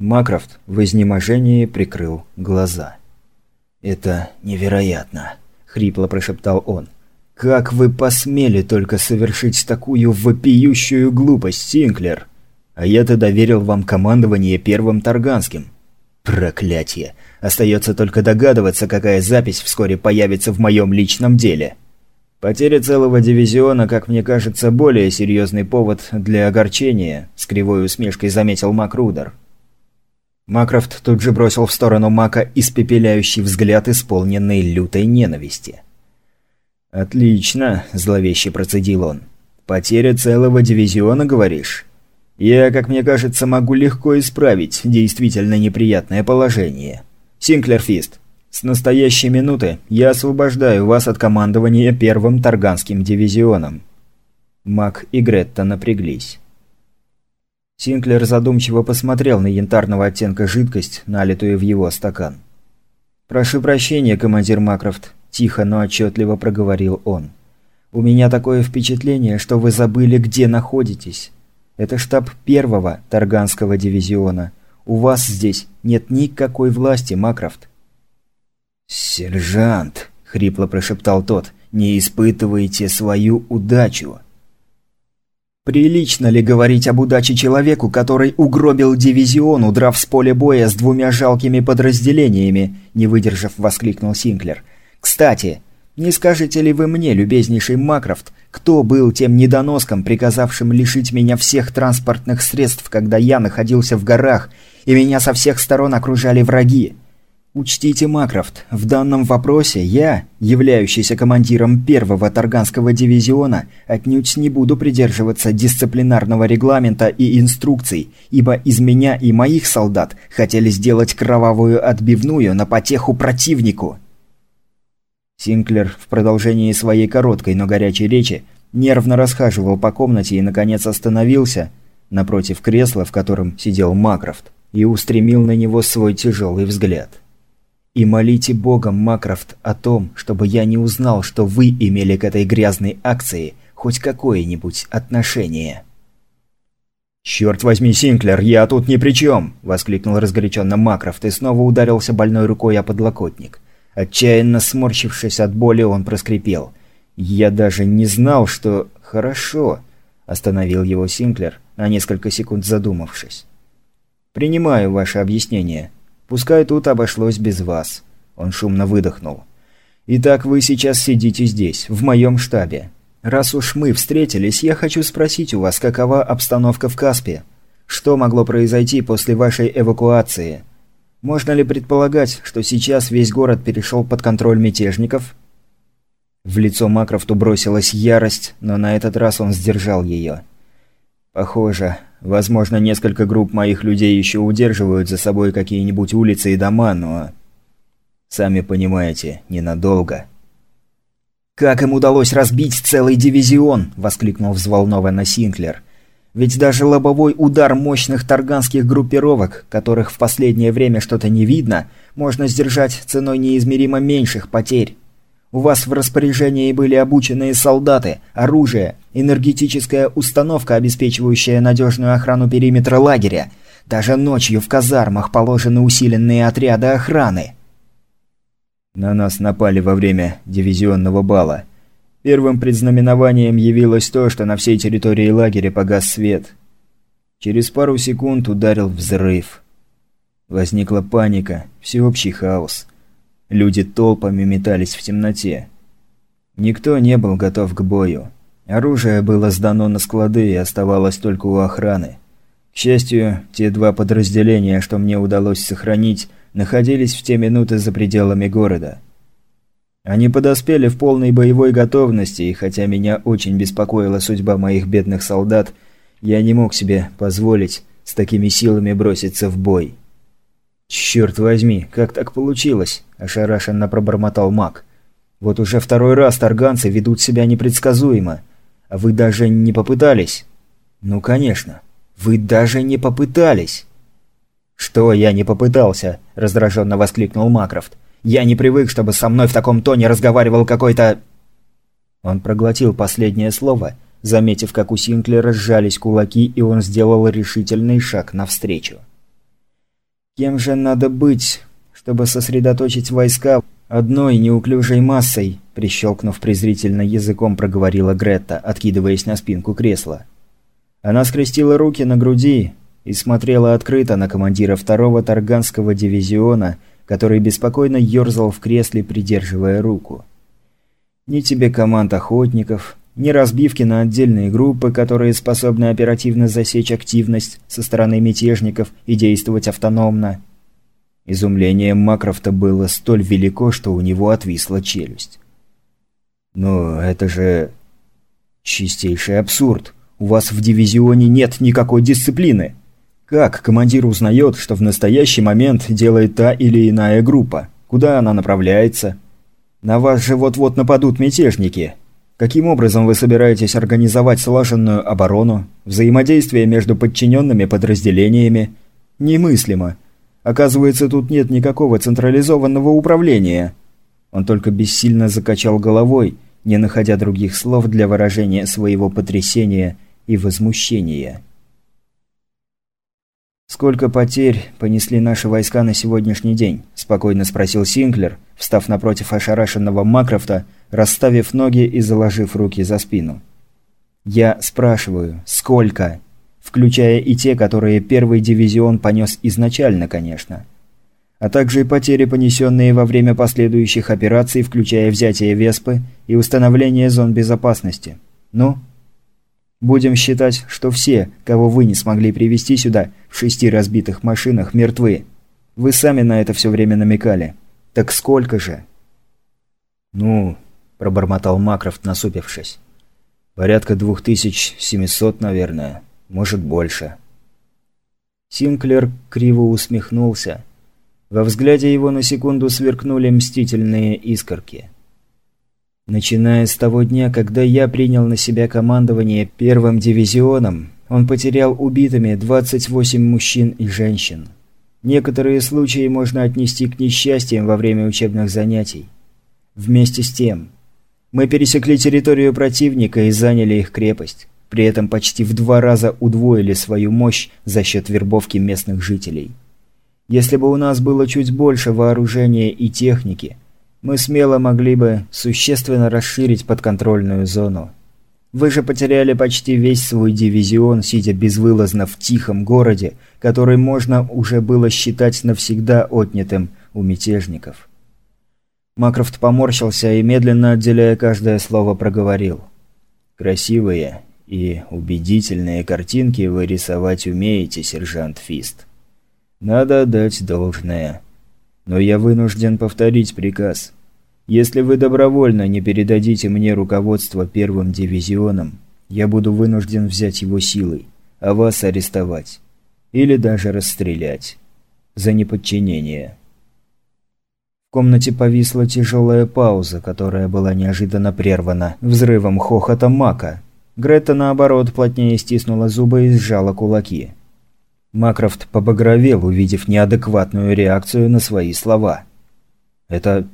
Макрофт в изнеможении прикрыл глаза. «Это невероятно», — хрипло прошептал он. «Как вы посмели только совершить такую вопиющую глупость, Синклер? А я-то доверил вам командование первым Тарганским. Проклятие! Остается только догадываться, какая запись вскоре появится в моем личном деле». «Потеря целого дивизиона, как мне кажется, более серьезный повод для огорчения», — с кривой усмешкой заметил Макрудер. Макрофт тут же бросил в сторону Мака испепеляющий взгляд, исполненный лютой ненависти. «Отлично», – зловеще процедил он. «Потеря целого дивизиона, говоришь? Я, как мне кажется, могу легко исправить действительно неприятное положение. Синклер Фист, с настоящей минуты я освобождаю вас от командования первым Тарганским дивизионом». Мак и Гретта напряглись. Синклер задумчиво посмотрел на янтарного оттенка жидкость, налитую в его стакан. «Прошу прощения, командир Макрофт», – тихо, но отчетливо проговорил он. «У меня такое впечатление, что вы забыли, где находитесь. Это штаб первого Тарганского дивизиона. У вас здесь нет никакой власти, Макрофт». «Сержант», – хрипло прошептал тот, – «не испытывайте свою удачу». Прилично ли говорить об удаче человеку, который угробил дивизион, удрав с поля боя с двумя жалкими подразделениями, не выдержав, воскликнул Синклер. Кстати, не скажете ли вы мне, любезнейший Макрофт, кто был тем недоноском, приказавшим лишить меня всех транспортных средств, когда я находился в горах, и меня со всех сторон окружали враги? Учтите, Макрофт, в данном вопросе я, являющийся командиром первого Тарганского дивизиона, отнюдь не буду придерживаться дисциплинарного регламента и инструкций, ибо из меня и моих солдат хотели сделать кровавую отбивную на потеху противнику. Синклер в продолжении своей короткой, но горячей речи нервно расхаживал по комнате и, наконец, остановился напротив кресла, в котором сидел Макрофт, и устремил на него свой тяжелый взгляд. И молите Бога, Макрофт, о том, чтобы я не узнал, что вы имели к этой грязной акции хоть какое-нибудь отношение». «Черт возьми, Синклер, я тут ни при чем!» – воскликнул разгоряченно Макрофт и снова ударился больной рукой о подлокотник. Отчаянно сморщившись от боли, он проскрипел. «Я даже не знал, что...» «Хорошо», – остановил его Синклер, на несколько секунд задумавшись. «Принимаю ваше объяснение. Пускай тут обошлось без вас». Он шумно выдохнул. «Итак, вы сейчас сидите здесь, в моем штабе. Раз уж мы встретились, я хочу спросить у вас, какова обстановка в Каспе? Что могло произойти после вашей эвакуации? Можно ли предполагать, что сейчас весь город перешел под контроль мятежников?» В лицо Макрофту бросилась ярость, но на этот раз он сдержал ее. «Похоже, Возможно, несколько групп моих людей еще удерживают за собой какие-нибудь улицы и дома, но... Сами понимаете, ненадолго. «Как им удалось разбить целый дивизион?» – воскликнул взволнованно Синклер. «Ведь даже лобовой удар мощных тарганских группировок, которых в последнее время что-то не видно, можно сдержать ценой неизмеримо меньших потерь. У вас в распоряжении были обученные солдаты, оружие, энергетическая установка, обеспечивающая надежную охрану периметра лагеря. Даже ночью в казармах положены усиленные отряды охраны. На нас напали во время дивизионного бала. Первым предзнаменованием явилось то, что на всей территории лагеря погас свет. Через пару секунд ударил взрыв. Возникла паника, всеобщий хаос. Люди толпами метались в темноте. Никто не был готов к бою. Оружие было сдано на склады и оставалось только у охраны. К счастью, те два подразделения, что мне удалось сохранить, находились в те минуты за пределами города. Они подоспели в полной боевой готовности, и хотя меня очень беспокоила судьба моих бедных солдат, я не мог себе позволить с такими силами броситься в бой. «Черт возьми, как так получилось?» – ошарашенно пробормотал маг. «Вот уже второй раз тарганцы ведут себя непредсказуемо. Вы даже не попытались?» «Ну, конечно. Вы даже не попытались!» «Что я не попытался?» – раздраженно воскликнул Макрофт. «Я не привык, чтобы со мной в таком тоне разговаривал какой-то...» Он проглотил последнее слово, заметив, как у Синклера сжались кулаки, и он сделал решительный шаг навстречу. Кем же надо быть, чтобы сосредоточить войска одной неуклюжей массой?» Прищелкнув презрительно языком, проговорила Гретта, откидываясь на спинку кресла. Она скрестила руки на груди и смотрела открыто на командира второго Тарганского дивизиона, который беспокойно ерзал в кресле, придерживая руку. Ни тебе команд охотников, ни разбивки на отдельные группы, которые способны оперативно засечь активность со стороны мятежников и действовать автономно. Изумление Макрофта было столь велико, что у него отвисла челюсть. «Но это же... чистейший абсурд. У вас в дивизионе нет никакой дисциплины. Как командир узнает, что в настоящий момент делает та или иная группа? Куда она направляется?» На вас же вот-вот нападут мятежники. Каким образом вы собираетесь организовать слаженную оборону? Взаимодействие между подчиненными подразделениями? Немыслимо. Оказывается, тут нет никакого централизованного управления. Он только бессильно закачал головой, не находя других слов для выражения своего потрясения и возмущения. «Сколько потерь понесли наши войска на сегодняшний день?» – спокойно спросил Синклер, встав напротив ошарашенного Макрофта, расставив ноги и заложив руки за спину. «Я спрашиваю, сколько?» Включая и те, которые первый дивизион понес изначально, конечно. А также потери, понесенные во время последующих операций, включая взятие Веспы и установление зон безопасности. Ну, Будем считать, что все, кого вы не смогли привести сюда, в шести разбитых машинах, мертвы. Вы сами на это все время намекали. Так сколько же?» «Ну...» – пробормотал Макрофт, насупившись. «Порядка двух тысяч семисот, наверное. Может, больше». Синклер криво усмехнулся. Во взгляде его на секунду сверкнули мстительные искорки. Начиная с того дня, когда я принял на себя командование первым дивизионом, он потерял убитыми 28 мужчин и женщин. Некоторые случаи можно отнести к несчастьям во время учебных занятий. Вместе с тем, мы пересекли территорию противника и заняли их крепость. При этом почти в два раза удвоили свою мощь за счет вербовки местных жителей. Если бы у нас было чуть больше вооружения и техники – мы смело могли бы существенно расширить подконтрольную зону. Вы же потеряли почти весь свой дивизион, сидя безвылазно в тихом городе, который можно уже было считать навсегда отнятым у мятежников. Макрофт поморщился и, медленно отделяя каждое слово, проговорил. «Красивые и убедительные картинки вы рисовать умеете, сержант Фист. Надо дать должное». Но я вынужден повторить приказ. Если вы добровольно не передадите мне руководство первым дивизионом, я буду вынужден взять его силой, а вас арестовать. Или даже расстрелять. За неподчинение. В комнате повисла тяжелая пауза, которая была неожиданно прервана взрывом хохота Мака. Грета, наоборот, плотнее стиснула зубы и сжала кулаки. Макрофт побагровел, увидев неадекватную реакцию на свои слова. «Это...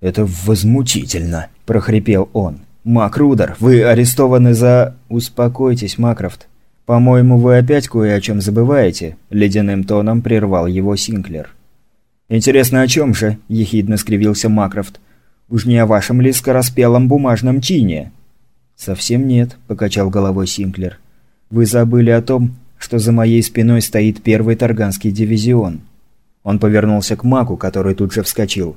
это возмутительно», – прохрипел он. «Макрудер, вы арестованы за...» «Успокойтесь, Макрофт. По-моему, вы опять кое о чем забываете», – ледяным тоном прервал его Синклер. «Интересно, о чем же?» – ехидно скривился Макрофт. «Уж не о вашем ли скороспелом бумажном чине?» «Совсем нет», – покачал головой Синклер. «Вы забыли о том, что за моей спиной стоит первый Тарганский дивизион. Он повернулся к Маку, который тут же вскочил.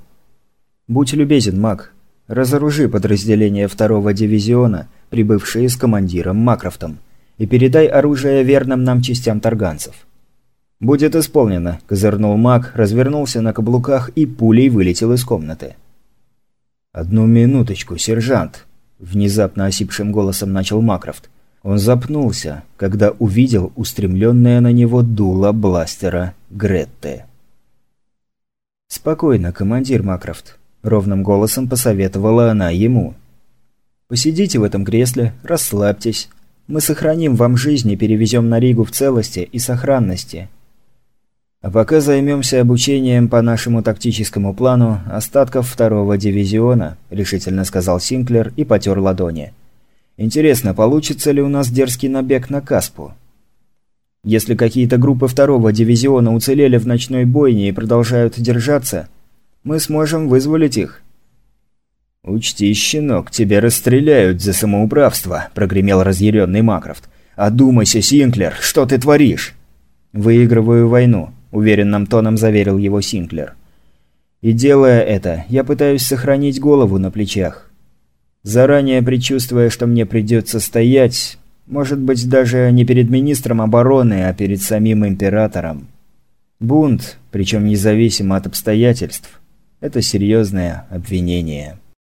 «Будь любезен, Мак. Разоружи подразделение второго дивизиона, прибывшие с командиром Макрофтом, и передай оружие верным нам частям тарганцев». «Будет исполнено», – козырнул Мак, развернулся на каблуках и пулей вылетел из комнаты. «Одну минуточку, сержант», – внезапно осипшим голосом начал Макрофт. Он запнулся, когда увидел устремленное на него дуло бластера Гретте. «Спокойно, командир Макрофт», – ровным голосом посоветовала она ему. «Посидите в этом кресле, расслабьтесь. Мы сохраним вам жизнь и перевезем на Ригу в целости и сохранности. А пока займемся обучением по нашему тактическому плану остатков второго дивизиона», – решительно сказал Синклер и потер ладони. – Интересно, получится ли у нас дерзкий набег на Каспу? Если какие-то группы второго дивизиона уцелели в ночной бойне и продолжают держаться, мы сможем вызволить их». «Учти, щенок, тебя расстреляют за самоуправство», – прогремел разъяренный Макрофт. «Одумайся, Синклер, что ты творишь?» «Выигрываю войну», – уверенным тоном заверил его Синклер. «И делая это, я пытаюсь сохранить голову на плечах. Заранее предчувствуя, что мне придется стоять, может быть, даже не перед министром обороны, а перед самим императором. Бунт, причем независимо от обстоятельств, это серьезное обвинение».